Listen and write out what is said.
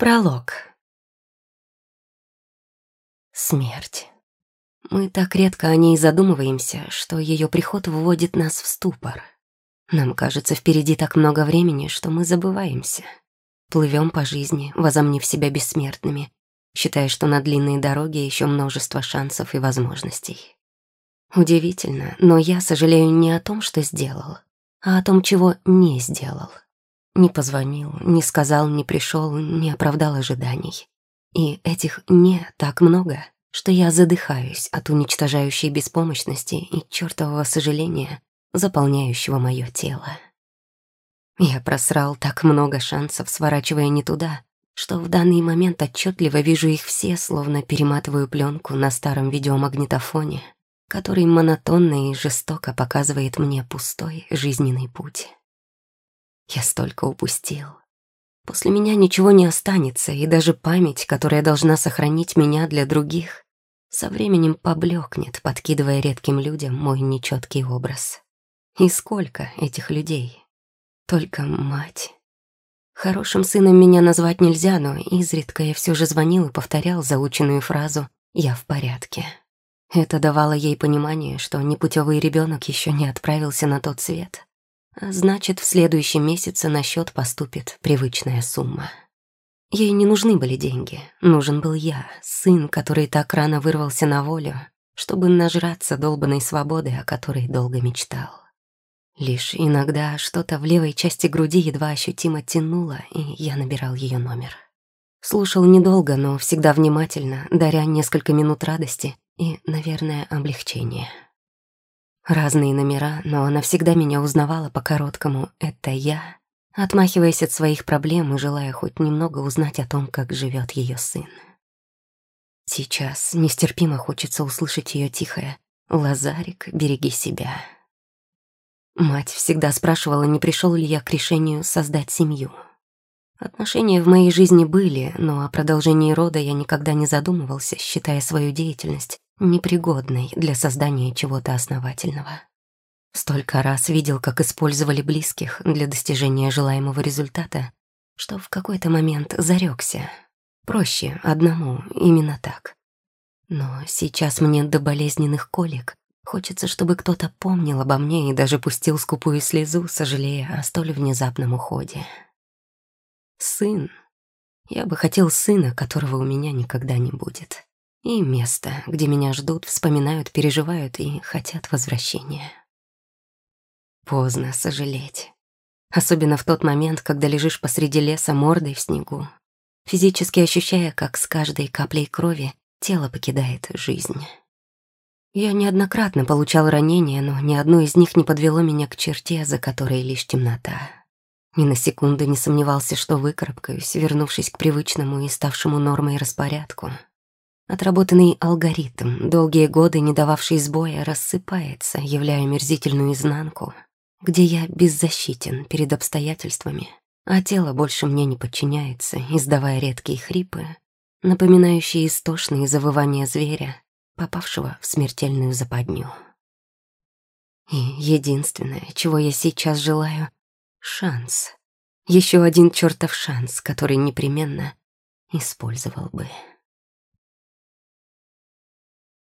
Пролог. Смерть. Мы так редко о ней задумываемся, что ее приход вводит нас в ступор. Нам кажется, впереди так много времени, что мы забываемся. Плывем по жизни, возомнив себя бессмертными, считая, что на длинной дороге еще множество шансов и возможностей. Удивительно, но я сожалею не о том, что сделал, а о том, чего не сделал. Не позвонил, не сказал, не пришел, не оправдал ожиданий. И этих «не» так много, что я задыхаюсь от уничтожающей беспомощности и чертового сожаления, заполняющего мое тело. Я просрал так много шансов, сворачивая не туда, что в данный момент отчетливо вижу их все, словно перематываю пленку на старом видеомагнитофоне, который монотонно и жестоко показывает мне пустой жизненный путь. Я столько упустил. После меня ничего не останется, и даже память, которая должна сохранить меня для других, со временем поблекнет, подкидывая редким людям мой нечеткий образ. И сколько этих людей? Только мать. Хорошим сыном меня назвать нельзя, но изредка я все же звонил и повторял заученную фразу «Я в порядке». Это давало ей понимание, что непутевый ребенок еще не отправился на тот свет, значит, в следующем месяце на счет поступит привычная сумма. Ей не нужны были деньги, нужен был я, сын, который так рано вырвался на волю, чтобы нажраться долбанной свободы, о которой долго мечтал. Лишь иногда что-то в левой части груди едва ощутимо тянуло, и я набирал ее номер. Слушал недолго, но всегда внимательно, даря несколько минут радости и, наверное, облегчения. Разные номера, но она всегда меня узнавала по короткому «это я», отмахиваясь от своих проблем и желая хоть немного узнать о том, как живет ее сын. Сейчас нестерпимо хочется услышать ее тихое «Лазарик, береги себя». Мать всегда спрашивала, не пришел ли я к решению создать семью. Отношения в моей жизни были, но о продолжении рода я никогда не задумывался, считая свою деятельность непригодной для создания чего-то основательного. Столько раз видел, как использовали близких для достижения желаемого результата, что в какой-то момент зарекся. Проще одному, именно так. Но сейчас мне до болезненных колик хочется, чтобы кто-то помнил обо мне и даже пустил скупую слезу, сожалея о столь внезапном уходе. Сын. Я бы хотел сына, которого у меня никогда не будет и место, где меня ждут, вспоминают, переживают и хотят возвращения. Поздно сожалеть. Особенно в тот момент, когда лежишь посреди леса мордой в снегу, физически ощущая, как с каждой каплей крови тело покидает жизнь. Я неоднократно получал ранения, но ни одно из них не подвело меня к черте, за которой лишь темнота. Ни на секунду не сомневался, что выкарабкаюсь, вернувшись к привычному и ставшему нормой распорядку — Отработанный алгоритм, долгие годы не дававший сбоя, рассыпается, являя мерзительную изнанку, где я беззащитен перед обстоятельствами, а тело больше мне не подчиняется, издавая редкие хрипы, напоминающие истошные завывания зверя, попавшего в смертельную западню. И единственное, чего я сейчас желаю — шанс. Еще один чертов шанс, который непременно использовал бы.